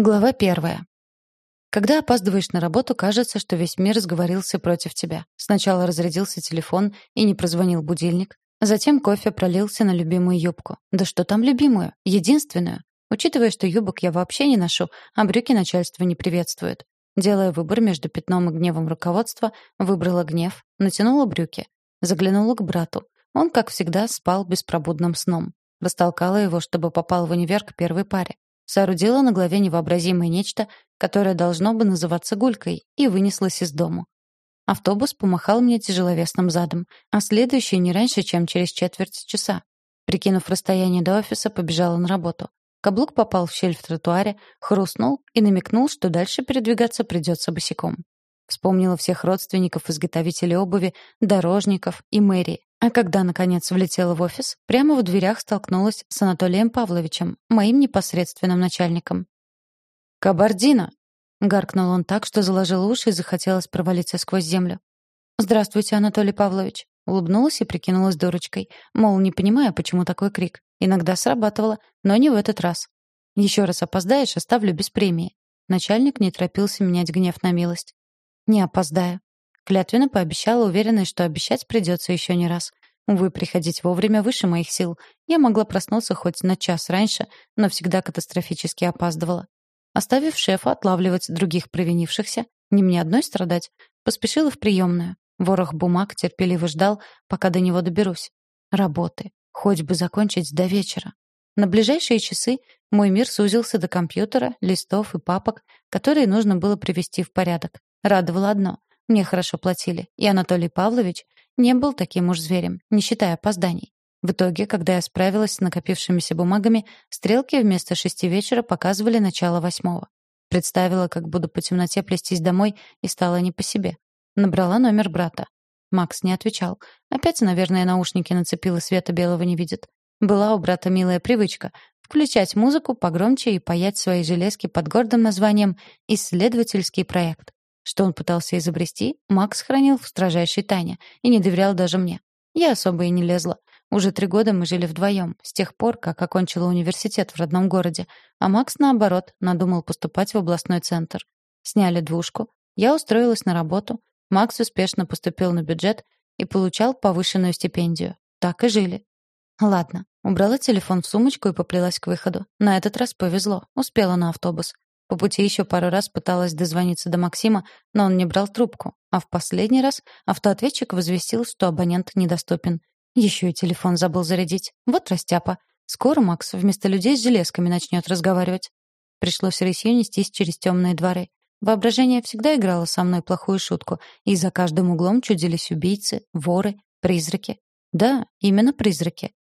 Глава первая. Когда опаздываешь на работу, кажется, что весь мир сговорился против тебя. Сначала разрядился телефон и не прозвонил будильник, затем кофе пролился на любимую юбку. Да что там любимую? Единственную. Учитывая, что юбок я вообще не ношу, а брюки начальство не приветствует. Делая выбор между пятном и гневом руководства, выбрала гнев, натянула брюки. Заглянула к брату. Он, как всегда, спал беспробудным сном. Растолкала его, чтобы попал в универ к первой паре соорудила на голове невообразимое нечто, которое должно бы называться гулькой, и вынеслась из дому. Автобус помахал мне тяжеловесным задом, а следующий не раньше, чем через четверть часа. Прикинув расстояние до офиса, побежала на работу. Каблук попал в щель в тротуаре, хрустнул и намекнул, что дальше передвигаться придется босиком. Вспомнила всех родственников изготовителей обуви, дорожников и мэрии. А когда, наконец, влетела в офис, прямо в дверях столкнулась с Анатолием Павловичем, моим непосредственным начальником. «Кабардина!» — гаркнул он так, что заложил уши и захотелось провалиться сквозь землю. «Здравствуйте, Анатолий Павлович!» Улыбнулась и прикинулась дурочкой. Мол, не понимаю, почему такой крик. Иногда срабатывало, но не в этот раз. Еще раз опоздаешь, оставлю без премии. Начальник не торопился менять гнев на милость. «Не опоздаю», Клятвенно пообещала, уверенная, что обещать придется еще не раз. Увы, приходить вовремя выше моих сил. Я могла проснуться хоть на час раньше, но всегда катастрофически опаздывала. Оставив шефа отлавливать других провинившихся, не мне одной страдать, поспешила в приемную. Ворох бумаг терпеливо ждал, пока до него доберусь. Работы. Хоть бы закончить до вечера. На ближайшие часы мой мир сузился до компьютера, листов и папок, которые нужно было привести в порядок. Радовало одно. Мне хорошо платили, и Анатолий Павлович не был таким уж зверем, не считая опозданий. В итоге, когда я справилась с накопившимися бумагами, стрелки вместо шести вечера показывали начало восьмого. Представила, как буду по темноте плестись домой, и стало не по себе. Набрала номер брата. Макс не отвечал. Опять, наверное, наушники нацепил и света белого не видит. Была у брата милая привычка — включать музыку погромче и паять свои железки под гордым названием «Исследовательский проект». Что он пытался изобрести, Макс хранил в строжайшей тайне и не доверял даже мне. Я особо и не лезла. Уже три года мы жили вдвоем, с тех пор, как окончила университет в родном городе, а Макс, наоборот, надумал поступать в областной центр. Сняли двушку, я устроилась на работу, Макс успешно поступил на бюджет и получал повышенную стипендию. Так и жили. Ладно, убрала телефон в сумочку и поплелась к выходу. На этот раз повезло, успела на автобус. По пути еще пару раз пыталась дозвониться до Максима, но он не брал трубку. А в последний раз автоответчик возвестил, что абонент недоступен. Еще и телефон забыл зарядить. Вот растяпа. Скоро Макс вместо людей с железками начнет разговаривать. Пришлось рысью нестись через темные дворы. Воображение всегда играло со мной плохую шутку, и за каждым углом чудились убийцы, воры, призраки. Да, именно призраки.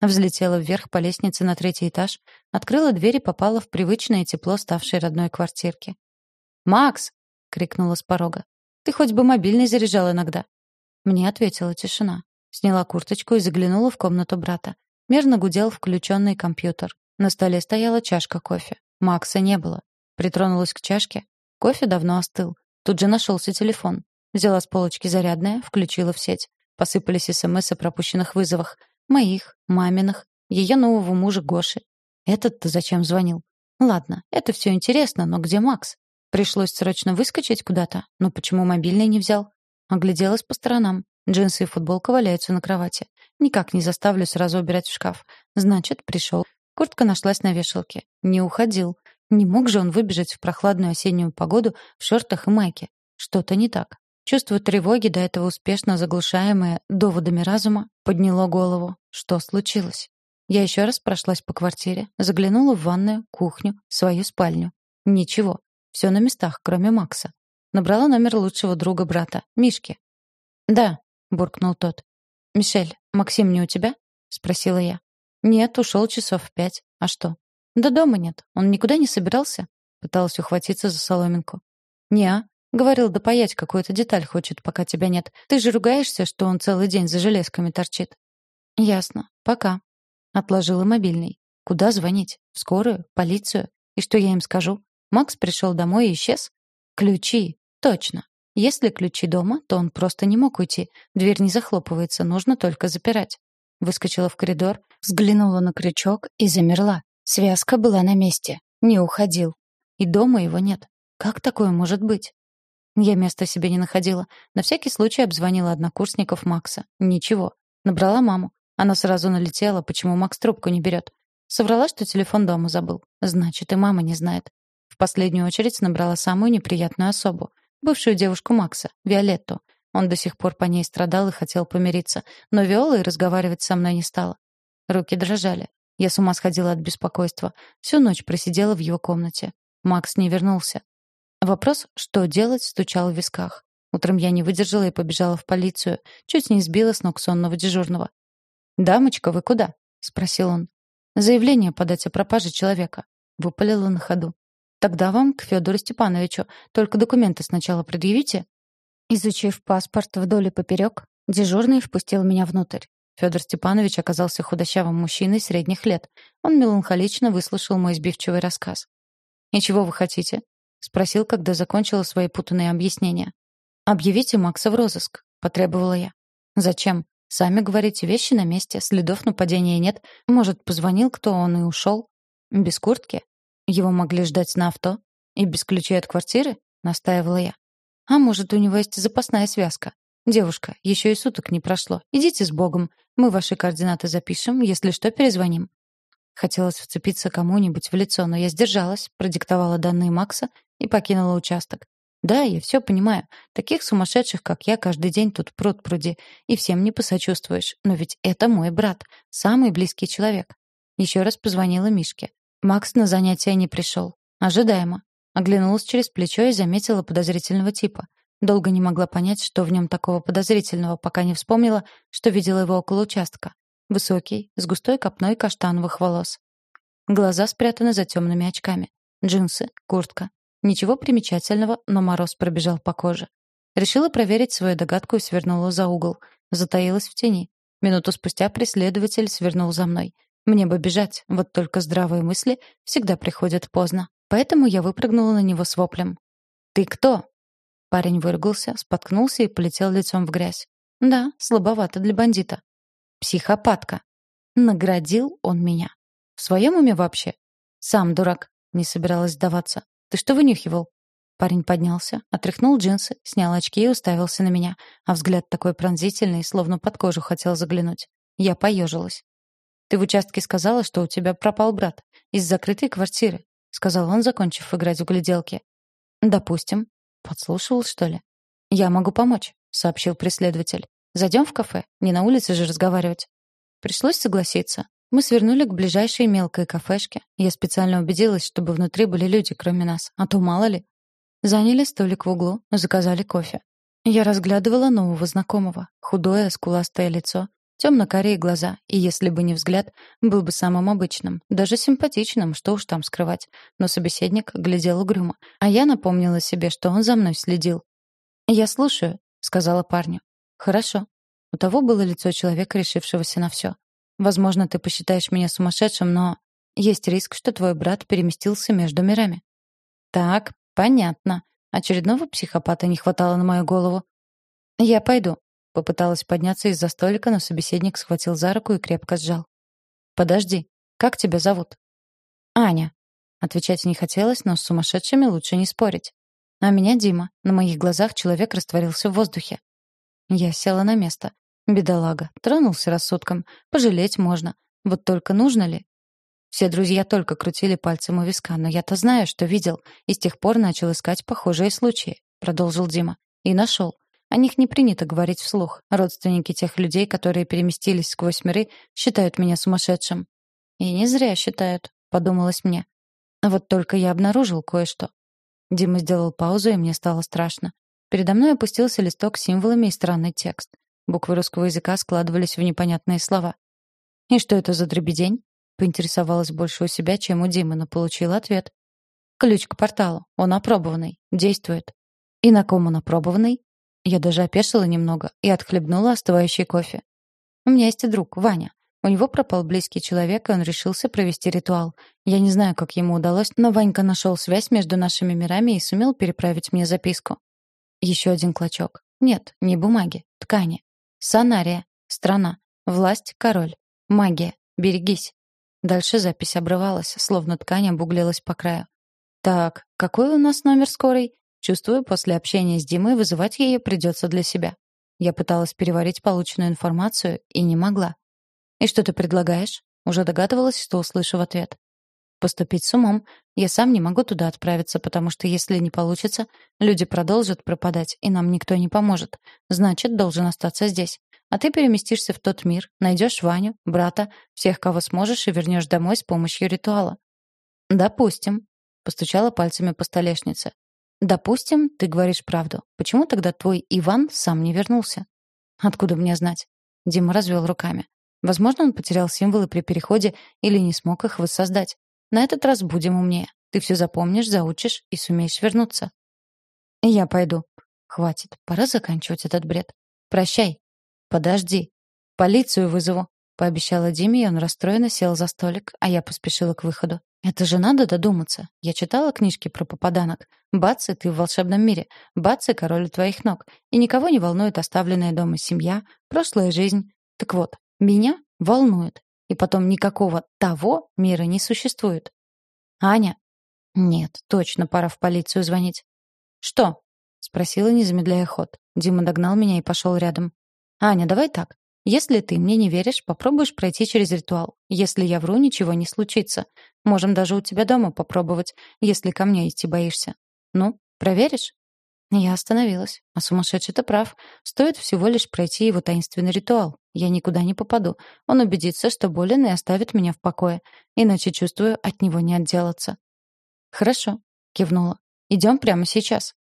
Взлетела вверх по лестнице на третий этаж, открыла дверь и попала в привычное тепло ставшей родной квартирки. «Макс!» — крикнула с порога. «Ты хоть бы мобильный заряжал иногда». Мне ответила тишина. Сняла курточку и заглянула в комнату брата. Мерно гудел включенный компьютер. На столе стояла чашка кофе. Макса не было. Притронулась к чашке. Кофе давно остыл. Тут же нашелся телефон. Взяла с полочки зарядное, включила в сеть. Посыпались СМС о пропущенных вызовах. Моих, маминых, ее нового мужа Гоши. Этот-то зачем звонил? Ладно, это все интересно, но где Макс? Пришлось срочно выскочить куда-то. Но почему мобильный не взял? Огляделась по сторонам. Джинсы и футболка валяются на кровати. Никак не заставлю сразу убирать в шкаф. Значит, пришел. Куртка нашлась на вешалке. Не уходил. Не мог же он выбежать в прохладную осеннюю погоду в шортах и майке. Что-то не так. Чувство тревоги, до этого успешно заглушаемое доводами разума, подняло голову. Что случилось? Я еще раз прошлась по квартире, заглянула в ванную, кухню, свою спальню. Ничего. Все на местах, кроме Макса. Набрала номер лучшего друга брата, Мишки. «Да», — буркнул тот. «Мишель, Максим не у тебя?» — спросила я. «Нет, ушел часов в пять. А что?» «Да дома нет. Он никуда не собирался?» Пыталась ухватиться за соломинку. «Не-а. Говорил, да паять какую-то деталь хочет, пока тебя нет. Ты же ругаешься, что он целый день за железками торчит. Ясно. Пока. Отложила мобильный. Куда звонить? В скорую? Полицию? И что я им скажу? Макс пришел домой и исчез? Ключи. Точно. Если ключи дома, то он просто не мог уйти. Дверь не захлопывается, нужно только запирать. Выскочила в коридор, взглянула на крючок и замерла. Связка была на месте. Не уходил. И дома его нет. Как такое может быть? Я места себе не находила. На всякий случай обзвонила однокурсников Макса. Ничего. Набрала маму. Она сразу налетела, почему Макс трубку не берет. Соврала, что телефон дома забыл. Значит, и мама не знает. В последнюю очередь набрала самую неприятную особу. Бывшую девушку Макса, Виолетту. Он до сих пор по ней страдал и хотел помириться. Но Виола и разговаривать со мной не стала. Руки дрожали. Я с ума сходила от беспокойства. Всю ночь просидела в его комнате. Макс не вернулся. Вопрос, что делать, стучал в висках. Утром я не выдержала и побежала в полицию. Чуть не сбила с ног сонного дежурного. «Дамочка, вы куда?» — спросил он. «Заявление подать о пропаже человека». Выпалила на ходу. «Тогда вам к Федору Степановичу. Только документы сначала предъявите». Изучив паспорт вдоль и поперек, дежурный впустил меня внутрь. Федор Степанович оказался худощавым мужчиной средних лет. Он меланхолично выслушал мой сбивчивый рассказ. «И чего вы хотите?» — спросил, когда закончила свои путанные объяснения. «Объявите Макса в розыск», — потребовала я. «Зачем? Сами говорите, вещи на месте, следов нападения нет. Может, позвонил кто, он и ушел? Без куртки? Его могли ждать на авто? И без ключей от квартиры?» — настаивала я. «А может, у него есть запасная связка? Девушка, еще и суток не прошло. Идите с Богом. Мы ваши координаты запишем, если что, перезвоним». Хотелось вцепиться кому-нибудь в лицо, но я сдержалась, продиктовала данные Макса и покинула участок. Да, я все понимаю. Таких сумасшедших, как я, каждый день тут пруд пруди. И всем не посочувствуешь. Но ведь это мой брат. Самый близкий человек. Еще раз позвонила Мишке. Макс на занятия не пришел. Ожидаемо. Оглянулась через плечо и заметила подозрительного типа. Долго не могла понять, что в нем такого подозрительного, пока не вспомнила, что видела его около участка. Высокий, с густой копной каштановых волос. Глаза спрятаны за темными очками. Джинсы, куртка. Ничего примечательного, но мороз пробежал по коже. Решила проверить свою догадку и свернула за угол. Затаилась в тени. Минуту спустя преследователь свернул за мной. Мне бы бежать, вот только здравые мысли всегда приходят поздно. Поэтому я выпрыгнула на него с воплем. «Ты кто?» Парень выругался, споткнулся и полетел лицом в грязь. Да, слабовато для бандита. Психопатка. Наградил он меня. В своем уме вообще? Сам дурак. Не собиралась сдаваться. Ты что вынюхивал? Парень поднялся, отряхнул джинсы, снял очки и уставился на меня, а взгляд такой пронзительный, словно под кожу хотел заглянуть. Я поежилась. «Ты в участке сказала, что у тебя пропал брат. Из закрытой квартиры», — сказал он, закончив играть в гляделки. «Допустим. Подслушивал, что ли?» «Я могу помочь», — сообщил преследователь. Зайдем в кафе? Не на улице же разговаривать». Пришлось согласиться. Мы свернули к ближайшей мелкой кафешке. Я специально убедилась, чтобы внутри были люди, кроме нас. А то мало ли. Заняли столик в углу, заказали кофе. Я разглядывала нового знакомого. Худое, скуластое лицо, темно-карие глаза. И если бы не взгляд, был бы самым обычным. Даже симпатичным, что уж там скрывать. Но собеседник глядел угрюмо. А я напомнила себе, что он за мной следил. «Я слушаю», — сказала парню. Хорошо. У того было лицо человека, решившегося на все. Возможно, ты посчитаешь меня сумасшедшим, но есть риск, что твой брат переместился между мирами. Так, понятно. Очередного психопата не хватало на мою голову. Я пойду. Попыталась подняться из-за столика, но собеседник схватил за руку и крепко сжал. Подожди, как тебя зовут? Аня. Отвечать не хотелось, но с сумасшедшими лучше не спорить. А меня Дима. На моих глазах человек растворился в воздухе. Я села на место. Бедолага. Тронулся рассудком. Пожалеть можно. Вот только нужно ли? Все друзья только крутили пальцем у виска, но я-то знаю, что видел, и с тех пор начал искать похожие случаи, продолжил Дима. И нашел. О них не принято говорить вслух. Родственники тех людей, которые переместились сквозь миры, считают меня сумасшедшим. И не зря считают, подумалось мне. А вот только я обнаружил кое-что. Дима сделал паузу, и мне стало страшно. Передо мной опустился листок с символами и странный текст. Буквы русского языка складывались в непонятные слова. «И что это за дребедень?» Поинтересовалась больше у себя, чем у Димы, но получила ответ. «Ключ к порталу. Он опробованный. Действует». «И на ком он опробованный?» Я даже опешила немного и отхлебнула остывающий кофе. «У меня есть друг, Ваня. У него пропал близкий человек, и он решился провести ритуал. Я не знаю, как ему удалось, но Ванька нашел связь между нашими мирами и сумел переправить мне записку. Еще один клочок. Нет, не бумаги, ткани. Санария. Страна. Власть — король. Магия. Берегись. Дальше запись обрывалась, словно ткань обуглилась по краю. Так, какой у нас номер скорой? Чувствую, после общения с Димой вызывать ее придется для себя. Я пыталась переварить полученную информацию и не могла. «И что ты предлагаешь?» Уже догадывалась, что услышу в ответ. «Поступить с умом. Я сам не могу туда отправиться, потому что если не получится, люди продолжат пропадать, и нам никто не поможет. Значит, должен остаться здесь. А ты переместишься в тот мир, найдешь Ваню, брата, всех, кого сможешь, и вернешь домой с помощью ритуала». «Допустим», — постучала пальцами по столешнице. Допустим, ты говоришь правду. Почему тогда твой Иван сам не вернулся? Откуда мне знать? Дима развел руками. Возможно, он потерял символы при переходе или не смог их воссоздать. На этот раз будем умнее. Ты все запомнишь, заучишь и сумеешь вернуться. Я пойду. Хватит, пора заканчивать этот бред. Прощай. Подожди. Полицию вызову, пообещала Диме, и он расстроенно сел за столик, а я поспешила к выходу. Это же надо додуматься. Я читала книжки про попаданок. Бац, и ты в волшебном мире. Бац, и король твоих ног. И никого не волнует оставленная дома семья, прошлая жизнь. Так вот, меня волнует. И потом никакого того мира не существует. Аня? Нет, точно пора в полицию звонить. Что? Спросила, не замедляя ход. Дима догнал меня и пошел рядом. Аня, давай так. Если ты мне не веришь, попробуешь пройти через ритуал. Если я вру, ничего не случится. Можем даже у тебя дома попробовать, если ко мне идти боишься. Ну, проверишь?» Я остановилась. А сумасшедший-то прав. Стоит всего лишь пройти его таинственный ритуал. Я никуда не попаду. Он убедится, что болен и оставит меня в покое. Иначе, чувствую, от него не отделаться. «Хорошо», — кивнула. «Идем прямо сейчас».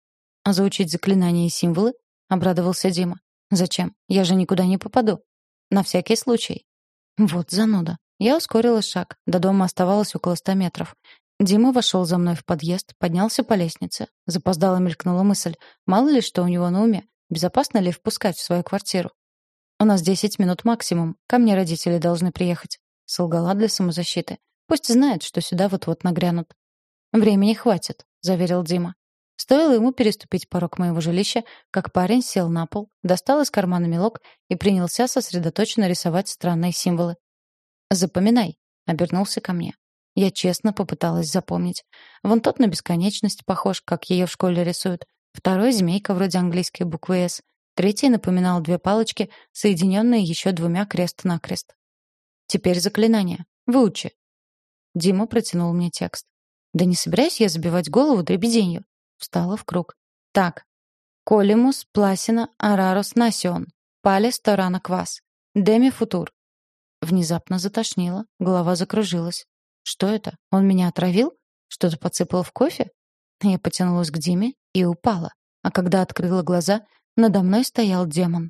«А заучить заклинания и символы?» — обрадовался Дима. «Зачем? Я же никуда не попаду». На всякий случай. Вот зануда. Я ускорила шаг. До дома оставалось около ста метров. Дима вошел за мной в подъезд, поднялся по лестнице. Запоздала мелькнула мысль. Мало ли что у него на уме. Безопасно ли впускать в свою квартиру? «У нас десять минут максимум. Ко мне родители должны приехать», — солгала для самозащиты. «Пусть знают, что сюда вот-вот нагрянут». «Времени хватит», — заверил Дима. Стоило ему переступить порог моего жилища, как парень сел на пол, достал из кармана мелок и принялся сосредоточенно рисовать странные символы. «Запоминай», — обернулся ко мне. Я честно попыталась запомнить. Вон тот на бесконечность похож, как ее в школе рисуют. Второй — змейка вроде английской буквы «С». Третий напоминал две палочки, соединенные еще двумя крест-накрест. «Теперь заклинание. Выучи». Дима протянул мне текст. «Да не собираюсь я забивать голову дребеденью. Встала в круг. Так. Колимус, пласина, арарус, насион. Палес, торана, квас. Деми футур. Внезапно затошнило, голова закружилась. Что это? Он меня отравил? Что-то подсыпал в кофе? Я потянулась к Диме и упала. А когда открыла глаза, надо мной стоял демон.